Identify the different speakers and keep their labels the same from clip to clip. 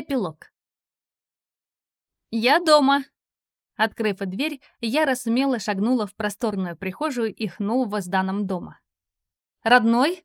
Speaker 1: Эпилог. «Я дома!» Открыв дверь, Яра смело шагнула в просторную прихожую их нового с Даном дома. «Родной?»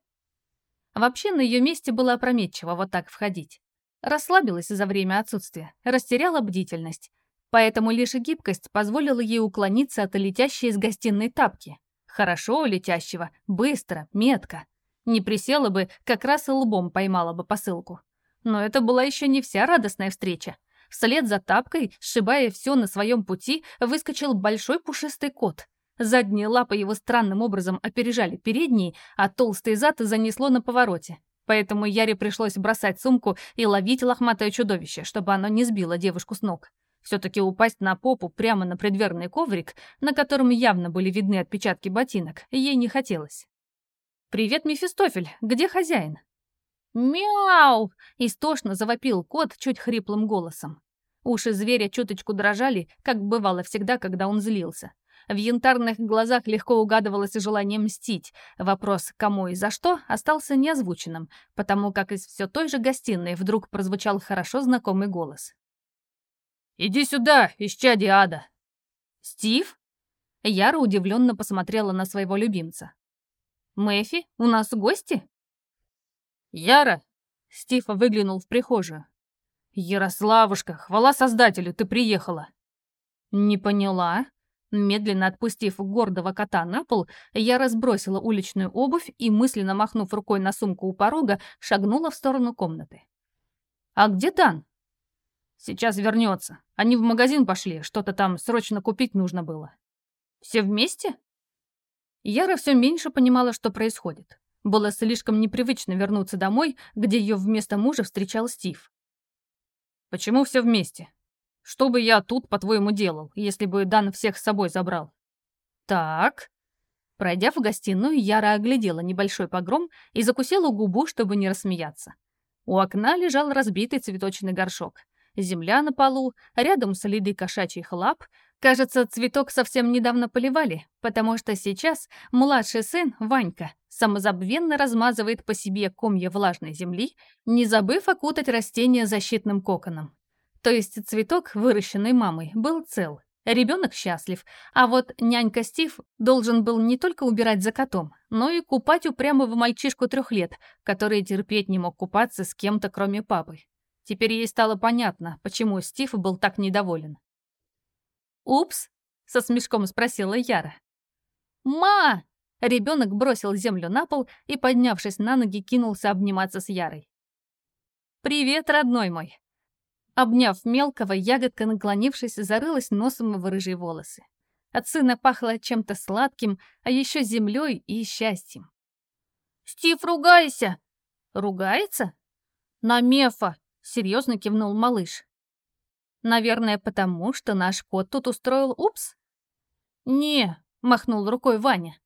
Speaker 1: Вообще, на ее месте было опрометчиво вот так входить. Расслабилась за время отсутствия, растеряла бдительность. Поэтому лишь гибкость позволила ей уклониться от летящей из гостиной тапки. Хорошо летящего, быстро, метко. Не присела бы, как раз и лбом поймала бы посылку. Но это была еще не вся радостная встреча. Вслед за тапкой, сшибая все на своем пути, выскочил большой пушистый кот. Задние лапы его странным образом опережали передние, а толстый зад занесло на повороте. Поэтому Яре пришлось бросать сумку и ловить лохматое чудовище, чтобы оно не сбило девушку с ног. Все-таки упасть на попу прямо на предверный коврик, на котором явно были видны отпечатки ботинок, ей не хотелось. «Привет, Мефистофель, где хозяин?» «Мяу!» — истошно завопил кот чуть хриплым голосом. Уши зверя чуточку дрожали, как бывало всегда, когда он злился. В янтарных глазах легко угадывалось желание мстить. Вопрос «кому и за что» остался неозвученным, потому как из все той же гостиной вдруг прозвучал хорошо знакомый голос. «Иди сюда, исчадие ада!» «Стив?» Яра удивленно посмотрела на своего любимца. «Мэфи, у нас гости?» «Яра!» Стив выглянул в прихожую. «Ярославушка, хвала создателю, ты приехала!» «Не поняла?» Медленно отпустив гордого кота на пол, я разбросила уличную обувь и, мысленно махнув рукой на сумку у порога, шагнула в сторону комнаты. «А где Дан?» «Сейчас вернется. Они в магазин пошли, что-то там срочно купить нужно было». «Все вместе?» Яра все меньше понимала, что происходит. Было слишком непривычно вернуться домой, где ее вместо мужа встречал Стив. «Почему все вместе? Что бы я тут, по-твоему, делал, если бы Дан всех с собой забрал?» «Так...» Пройдя в гостиную, Яра оглядела небольшой погром и закусила губу, чтобы не рассмеяться. У окна лежал разбитый цветочный горшок. Земля на полу, рядом следы кошачьих лап. Кажется, цветок совсем недавно поливали, потому что сейчас младший сын, Ванька, самозабвенно размазывает по себе комья влажной земли, не забыв окутать растение защитным коконом. То есть цветок, выращенный мамой, был цел. Ребенок счастлив, а вот нянька Стив должен был не только убирать за котом, но и купать упрямого мальчишку трех лет, который терпеть не мог купаться с кем-то, кроме папы. Теперь ей стало понятно, почему Стив был так недоволен. «Упс?» — со смешком спросила Яра. «Ма!» Ребенок бросил землю на пол и, поднявшись на ноги, кинулся обниматься с Ярой. «Привет, родной мой!» Обняв мелкого, ягодка, наклонившись, зарылась носом в рыжие волосы. От сына пахло чем-то сладким, а еще землей и счастьем. «Стив, ругайся!» «Ругается?» «На Мефа!» — серьезно кивнул малыш. «Наверное, потому, что наш кот тут устроил упс?» «Не», — махнул рукой Ваня.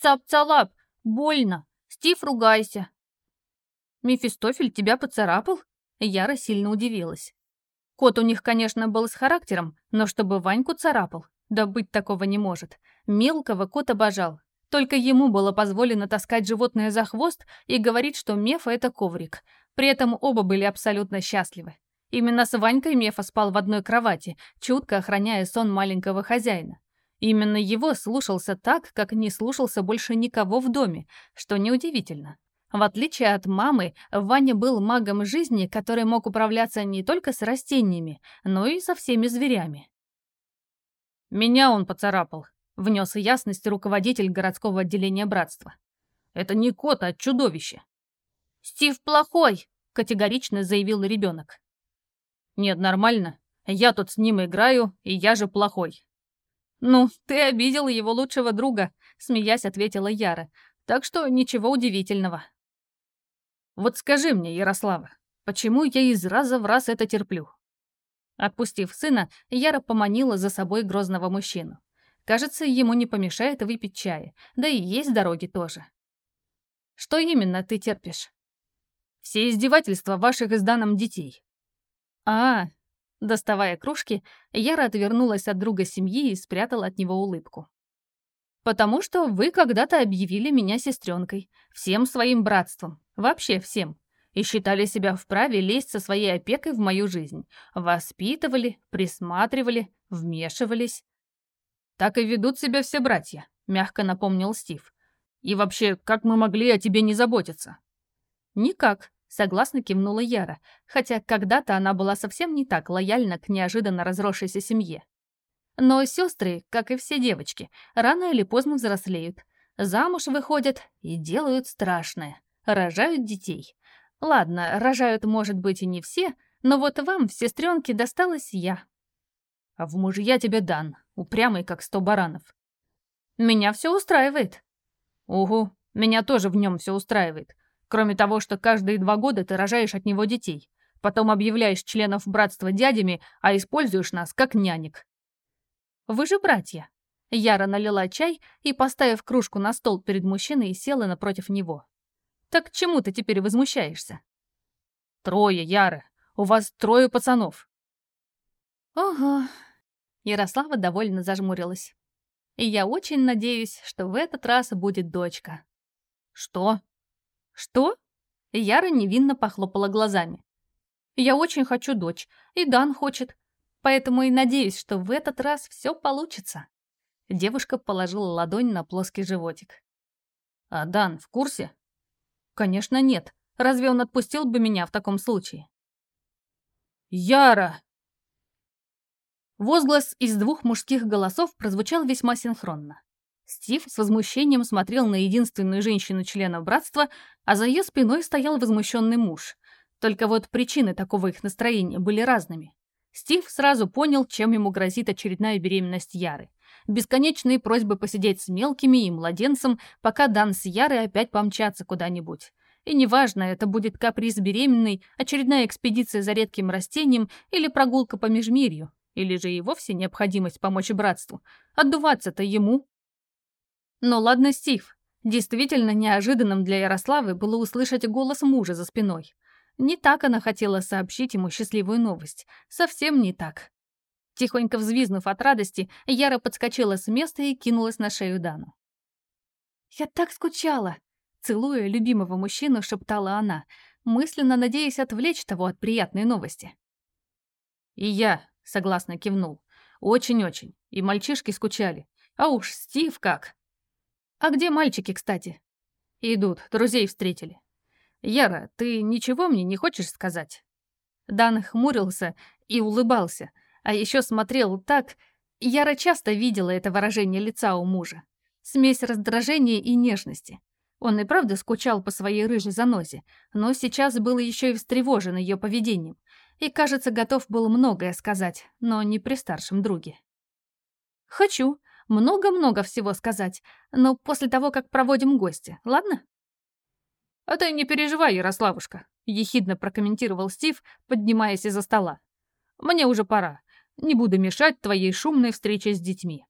Speaker 1: Цап-цалап! Больно! Стив, ругайся!» «Мефистофель тебя поцарапал?» Яра сильно удивилась. Кот у них, конечно, был с характером, но чтобы Ваньку царапал, да быть такого не может. Мелкого кот обожал. Только ему было позволено таскать животное за хвост и говорить, что Мефа — это коврик. При этом оба были абсолютно счастливы. Именно с Ванькой Мефа спал в одной кровати, чутко охраняя сон маленького хозяина. Именно его слушался так, как не слушался больше никого в доме, что неудивительно. В отличие от мамы, Ваня был магом жизни, который мог управляться не только с растениями, но и со всеми зверями. «Меня он поцарапал», — внес ясность руководитель городского отделения братства. «Это не кот, а чудовище». «Стив плохой», — категорично заявил ребенок. «Нет, нормально. Я тут с ним играю, и я же плохой. «Ну, ты обидел его лучшего друга», — смеясь ответила Яра. «Так что ничего удивительного». «Вот скажи мне, Ярослава, почему я из раза в раз это терплю?» Отпустив сына, Яра поманила за собой грозного мужчину. Кажется, ему не помешает выпить чая, да и есть дороги тоже. «Что именно ты терпишь?» «Все издевательства ваших изданным детей». «А, Доставая кружки, Яра отвернулась от друга семьи и спрятала от него улыбку. «Потому что вы когда-то объявили меня сестренкой, всем своим братством, вообще всем. и считали себя вправе лезть со своей опекой в мою жизнь. Воспитывали, присматривали, вмешивались. «Так и ведут себя все братья», — мягко напомнил Стив. «И вообще, как мы могли о тебе не заботиться?» «Никак», — согласно кивнула Яра, хотя когда-то она была совсем не так лояльна к неожиданно разросшейся семье. Но сестры, как и все девочки, рано или поздно взрослеют, замуж выходят и делают страшное, рожают детей. Ладно, рожают, может быть, и не все, но вот вам в сестренке досталась я. А в мужья тебе дан, упрямый, как сто баранов. Меня все устраивает. Угу, меня тоже в нем все устраивает. Кроме того, что каждые два года ты рожаешь от него детей. Потом объявляешь членов братства дядями, а используешь нас как нянек. Вы же братья. Яра налила чай и, поставив кружку на стол перед мужчиной, села напротив него. Так чему ты теперь возмущаешься? Трое, Яра. У вас трое пацанов. Ого. Ярослава довольно зажмурилась. И я очень надеюсь, что в этот раз будет дочка. Что? Что? Яра невинно похлопала глазами. Я очень хочу дочь, и Дан хочет. Поэтому и надеюсь, что в этот раз все получится. Девушка положила ладонь на плоский животик. А Дан в курсе? Конечно, нет. Разве он отпустил бы меня в таком случае? Яра! Возглас из двух мужских голосов прозвучал весьма синхронно. Стив с возмущением смотрел на единственную женщину-члена братства, а за ее спиной стоял возмущенный муж. Только вот причины такого их настроения были разными. Стив сразу понял, чем ему грозит очередная беременность Яры. Бесконечные просьбы посидеть с мелкими и младенцем, пока Дан с Ярой опять помчатся куда-нибудь. И неважно, это будет каприз беременной, очередная экспедиция за редким растением или прогулка по межмирью, или же и вовсе необходимость помочь братству. Отдуваться-то ему. Но ладно, Стив. Действительно неожиданным для Ярославы было услышать голос мужа за спиной. Не так она хотела сообщить ему счастливую новость. Совсем не так. Тихонько взвизнув от радости, Яра подскочила с места и кинулась на шею Дану. «Я так скучала!» Целуя любимого мужчину, шептала она, мысленно надеясь отвлечь того от приятной новости. «И я», — согласно кивнул, — «очень-очень. И мальчишки скучали. А уж Стив как!» «А где мальчики, кстати?» «Идут, друзей встретили. «Яра, ты ничего мне не хочешь сказать?» Дан хмурился и улыбался, а еще смотрел так... Яра часто видела это выражение лица у мужа. Смесь раздражения и нежности. Он и правда скучал по своей рыжей занозе, но сейчас был еще и встревожен ее поведением. И, кажется, готов был многое сказать, но не при старшем друге. «Хочу. Много-много всего сказать, но после того, как проводим гости, ладно?» «А ты не переживай, Ярославушка», — ехидно прокомментировал Стив, поднимаясь из-за стола. «Мне уже пора. Не буду мешать твоей шумной встрече с детьми».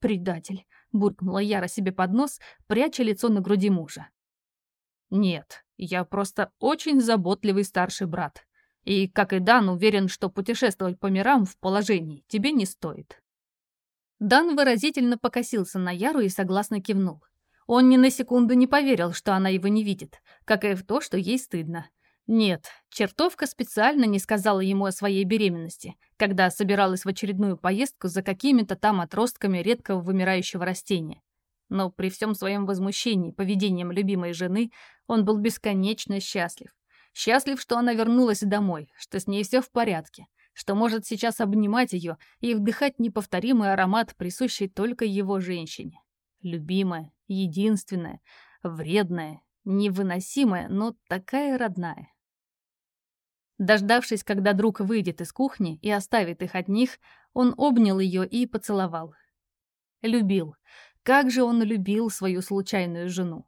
Speaker 1: «Предатель», — буркнула Яра себе под нос, пряча лицо на груди мужа. «Нет, я просто очень заботливый старший брат. И, как и Дан, уверен, что путешествовать по мирам в положении тебе не стоит». Дан выразительно покосился на Яру и согласно кивнул. Он ни на секунду не поверил, что она его не видит, как и в то, что ей стыдно. Нет, чертовка специально не сказала ему о своей беременности, когда собиралась в очередную поездку за какими-то там отростками редкого вымирающего растения. Но при всем своем возмущении поведением любимой жены он был бесконечно счастлив. Счастлив, что она вернулась домой, что с ней все в порядке, что может сейчас обнимать ее и вдыхать неповторимый аромат, присущий только его женщине. Любимая, единственная, вредная, невыносимая, но такая родная. Дождавшись, когда друг выйдет из кухни и оставит их одних, он обнял ее и поцеловал. Любил. Как же он любил свою случайную жену.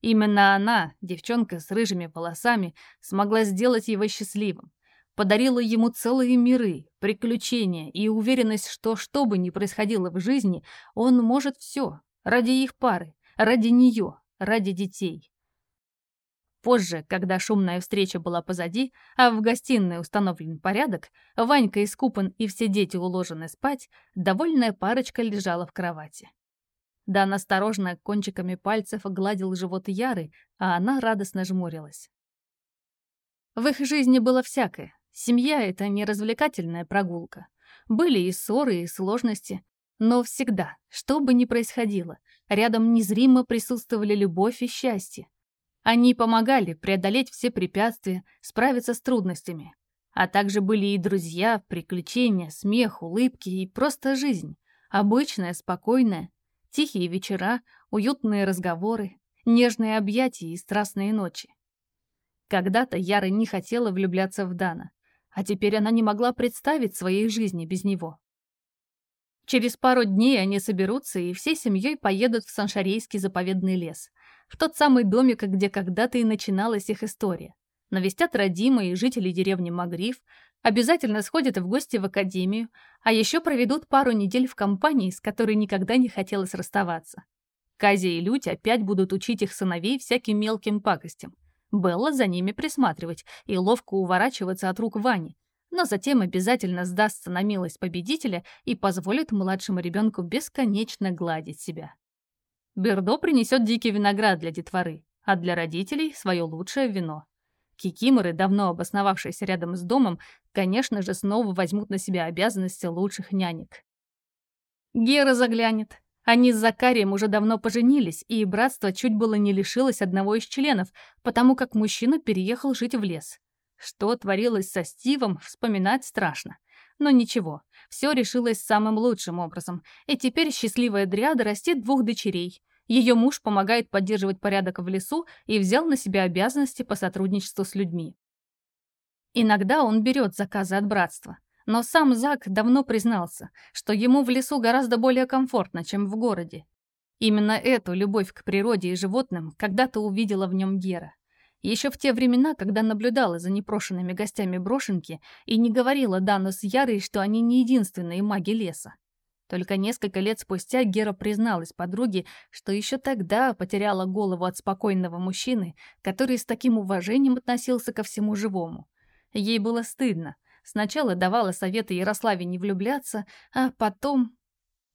Speaker 1: Именно она, девчонка с рыжими волосами, смогла сделать его счастливым. Подарила ему целые миры, приключения и уверенность, что что бы ни происходило в жизни, он может все, ради их пары, ради нее, ради детей. Позже, когда шумная встреча была позади, а в гостиной установлен порядок, Ванька искупан и все дети уложены спать, довольная парочка лежала в кровати. Дан осторожно кончиками пальцев гладил живот Яры, а она радостно жмурилась. В их жизни было всякое. Семья — это не развлекательная прогулка. Были и ссоры, и сложности. Но всегда, что бы ни происходило, рядом незримо присутствовали любовь и счастье. Они помогали преодолеть все препятствия, справиться с трудностями. А также были и друзья, приключения, смех, улыбки и просто жизнь. Обычная, спокойная. Тихие вечера, уютные разговоры, нежные объятия и страстные ночи. Когда-то Яра не хотела влюбляться в Дана, а теперь она не могла представить своей жизни без него. Через пару дней они соберутся и всей семьей поедут в Саншарейский заповедный лес, в тот самый домик, где когда-то и начиналась их история. Навестят Родима и жителей деревни Магриф, обязательно сходят в гости в академию, а еще проведут пару недель в компании, с которой никогда не хотелось расставаться. Казя и Людь опять будут учить их сыновей всяким мелким пакостям. Белла за ними присматривать и ловко уворачиваться от рук Вани, но затем обязательно сдастся на милость победителя и позволит младшему ребенку бесконечно гладить себя. Бердо принесет дикий виноград для детворы, а для родителей — свое лучшее вино. Кикиморы, давно обосновавшиеся рядом с домом, конечно же, снова возьмут на себя обязанности лучших нянек. Гера заглянет, они с Закарием уже давно поженились, и братство чуть было не лишилось одного из членов, потому как мужчина переехал жить в лес. Что творилось со Стивом, вспоминать страшно. Но ничего, все решилось самым лучшим образом, и теперь счастливая Дриада растит двух дочерей. Ее муж помогает поддерживать порядок в лесу и взял на себя обязанности по сотрудничеству с людьми. Иногда он берет заказы от братства. Но сам Зак давно признался, что ему в лесу гораздо более комфортно, чем в городе. Именно эту любовь к природе и животным когда-то увидела в нем Гера. Еще в те времена, когда наблюдала за непрошенными гостями брошенки и не говорила Дану с Ярой, что они не единственные маги леса. Только несколько лет спустя Гера призналась подруге, что еще тогда потеряла голову от спокойного мужчины, который с таким уважением относился ко всему живому. Ей было стыдно, Сначала давала советы Ярославе не влюбляться, а потом...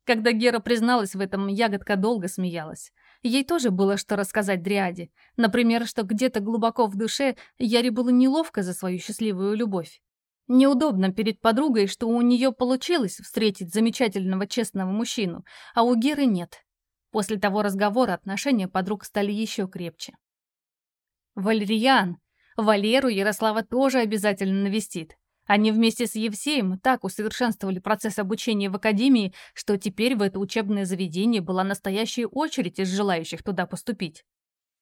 Speaker 1: Когда Гера призналась в этом, ягодка долго смеялась. Ей тоже было что рассказать Дриаде. Например, что где-то глубоко в душе Яре было неловко за свою счастливую любовь. Неудобно перед подругой, что у нее получилось встретить замечательного честного мужчину, а у Геры нет. После того разговора отношения подруг стали еще крепче. Валериан. Валеру Ярослава тоже обязательно навестит. Они вместе с Евсеем так усовершенствовали процесс обучения в академии, что теперь в это учебное заведение была настоящая очередь из желающих туда поступить.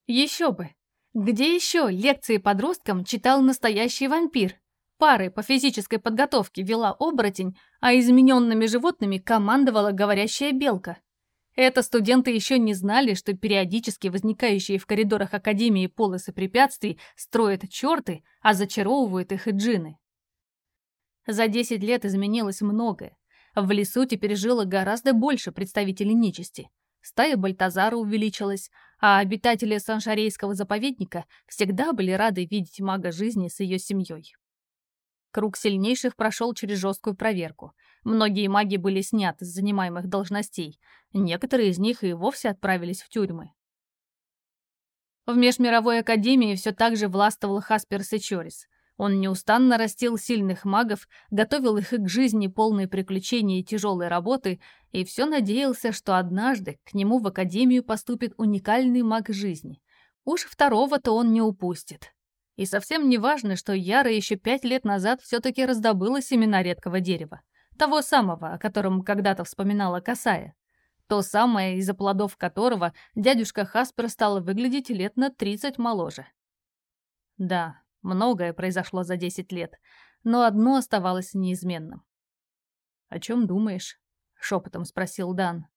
Speaker 1: Еще бы! Где еще лекции подросткам читал настоящий вампир? Пары по физической подготовке вела оборотень, а измененными животными командовала говорящая белка. Это студенты еще не знали, что периодически возникающие в коридорах Академии полосы препятствий строят черты, а зачаровывают их и джины. За 10 лет изменилось многое. В лесу теперь жило гораздо больше представителей нечисти. Стая Бальтазара увеличилась, а обитатели Саншарейского заповедника всегда были рады видеть мага жизни с ее семьей. Круг сильнейших прошел через жесткую проверку. Многие маги были сняты с занимаемых должностей. Некоторые из них и вовсе отправились в тюрьмы. В Межмировой академии все так же властвовал Хаспер Сечорис. Он неустанно растил сильных магов, готовил их к жизни полной приключений и тяжелой работы, и все надеялся, что однажды к нему в академию поступит уникальный маг жизни. Уж второго-то он не упустит. И совсем не важно, что Яра еще пять лет назад все-таки раздобыла семена редкого дерева. Того самого, о котором когда-то вспоминала Касая. То самое, из-за плодов которого дядюшка Хаспер стала выглядеть лет на тридцать моложе. Да, Многое произошло за 10 лет, но одно оставалось неизменным. «О чем думаешь?» — шепотом спросил Дан.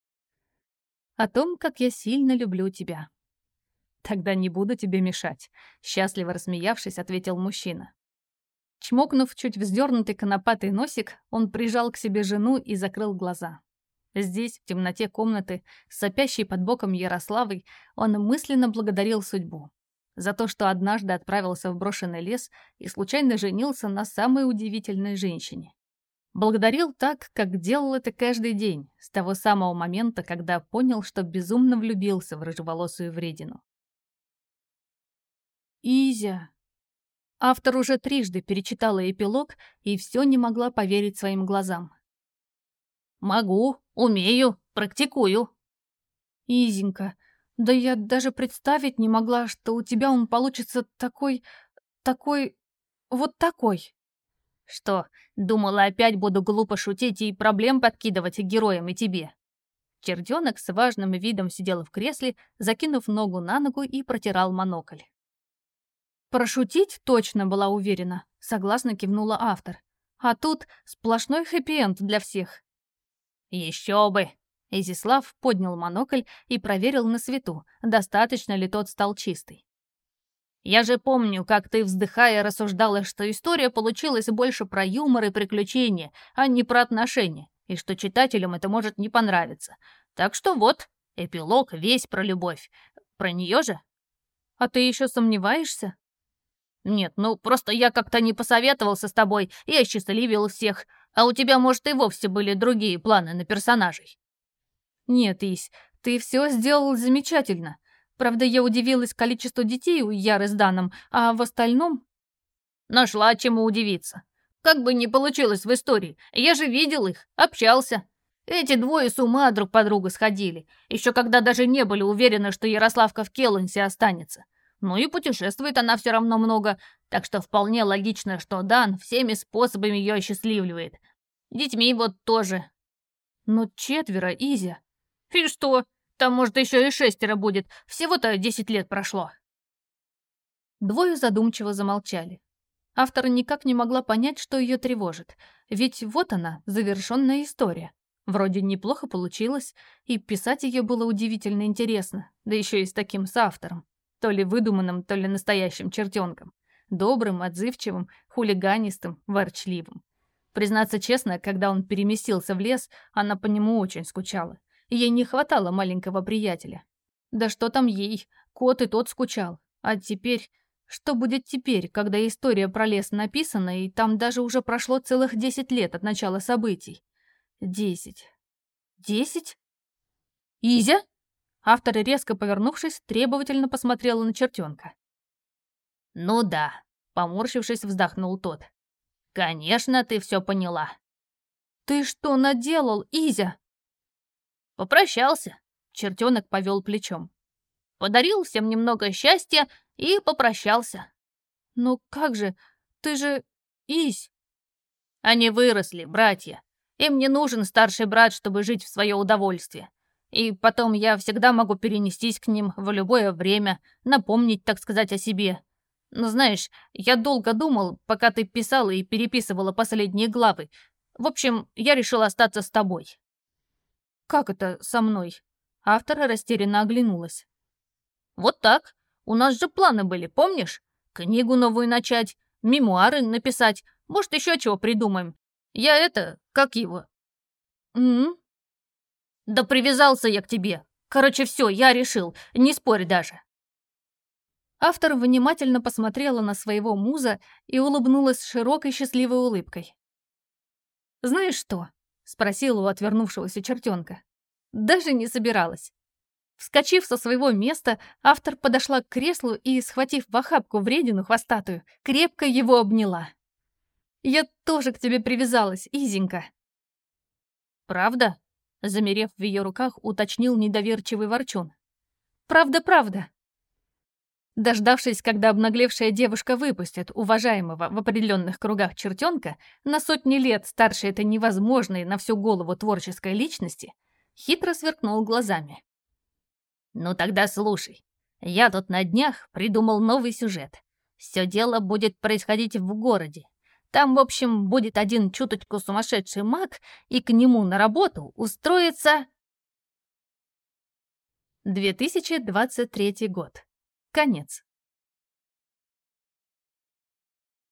Speaker 1: «О том, как я сильно люблю тебя». «Тогда не буду тебе мешать», — счастливо рассмеявшись, ответил мужчина. Чмокнув чуть вздернутый конопатый носик, он прижал к себе жену и закрыл глаза. Здесь, в темноте комнаты, сопящей под боком Ярославой, он мысленно благодарил судьбу за то, что однажды отправился в брошенный лес и случайно женился на самой удивительной женщине. Благодарил так, как делал это каждый день, с того самого момента, когда понял, что безумно влюбился в рыжеволосую вредину. «Изя! Автор уже трижды перечитала эпилог и все не могла поверить своим глазам.
Speaker 2: «Могу, умею, практикую».
Speaker 1: «Изенька, да я даже представить не могла, что у тебя он получится такой... такой... вот такой».
Speaker 2: «Что, думала, опять буду глупо шутить и проблем подкидывать героям и тебе?» Черденок с важным видом сидел в кресле, закинув ногу на ногу и протирал монокль.
Speaker 1: Прошутить точно была уверена, согласно кивнула автор. А тут сплошной хэппи-энд для всех.
Speaker 2: Еще бы! Изислав поднял монокль и проверил на свету, достаточно ли тот стал чистый. Я же помню, как ты, вздыхая, рассуждала, что история получилась больше про юмор и приключения, а не про отношения и что читателям это может не понравиться. Так что вот, эпилог весь про любовь. Про нее же?
Speaker 1: А ты еще сомневаешься?
Speaker 2: Нет, ну просто я как-то не посоветовался с тобой и осчастливил всех, а у тебя, может, и вовсе были другие планы на персонажей.
Speaker 1: Нет, Ись, ты все сделал замечательно. Правда, я удивилась количеству детей у Яры с Даном, а в остальном...
Speaker 2: Нашла чему удивиться. Как бы ни получилось в истории, я же видел их, общался. Эти двое с ума друг по другу сходили, еще когда даже не были уверены, что Ярославка в Келленсе останется. Ну и путешествует она все равно много, так что вполне логично, что Дан всеми способами ее осчастливливает. Детьми вот тоже.
Speaker 1: Но четверо, Изя.
Speaker 2: И что? Там, может, еще и шестеро будет. Всего-то десять лет прошло.
Speaker 1: Двое задумчиво замолчали. Автор никак не могла понять, что ее тревожит. Ведь вот она, завершенная история. Вроде неплохо получилось, и писать ее было удивительно интересно, да еще и с таким соавтором. То ли выдуманным, то ли настоящим чертенком. Добрым, отзывчивым, хулиганистым, ворчливым. Признаться честно, когда он переместился в лес, она по нему очень скучала. Ей не хватало маленького приятеля. Да что там ей, кот и тот скучал. А теперь что будет теперь, когда история про лес написана, и там даже уже прошло целых десять лет от начала событий? Десять. Десять? Изя? Автор, резко повернувшись, требовательно посмотрела на чертенка.
Speaker 2: «Ну да», — поморщившись, вздохнул тот. «Конечно, ты все поняла».
Speaker 1: «Ты что наделал, Изя?»
Speaker 2: «Попрощался», — чертенок повел плечом. «Подарил всем немного счастья и попрощался.
Speaker 1: «Ну как же? Ты же... Ись!»
Speaker 2: Они выросли, братья. Им не нужен старший брат, чтобы жить в свое удовольствие. И потом я всегда могу перенестись к ним в любое время, напомнить, так сказать, о себе. Но знаешь, я долго думал, пока ты писала и переписывала последние главы. В общем, я решил остаться с тобой.
Speaker 1: Как это со мной? Автор растерянно оглянулась.
Speaker 2: Вот так. У нас же планы были, помнишь? Книгу новую начать, мемуары написать, может, еще чего придумаем. Я это, как его?
Speaker 1: М,
Speaker 2: Да привязался я к тебе. Короче, все, я решил, не спорь даже.
Speaker 1: Автор внимательно посмотрела на своего муза и улыбнулась широкой счастливой улыбкой. «Знаешь что?» — спросила у отвернувшегося чертенка. «Даже не собиралась. Вскочив со своего места, автор подошла к креслу и, схватив в охапку вредину хвостатую, крепко его обняла. «Я тоже к тебе привязалась, Изенька».
Speaker 2: «Правда?» — замерев в ее руках, уточнил недоверчивый ворчун.
Speaker 1: «Правда, правда». Дождавшись, когда обнаглевшая девушка выпустит уважаемого в определенных кругах чертенка, на сотни лет старше этой невозможной на всю голову творческой личности, хитро сверкнул глазами.
Speaker 2: «Ну тогда слушай. Я тут на днях придумал новый сюжет. Все дело будет происходить в городе. Там, в общем, будет один чуточку сумасшедший маг, и к нему на работу устроится...»
Speaker 1: 2023 год. Конец.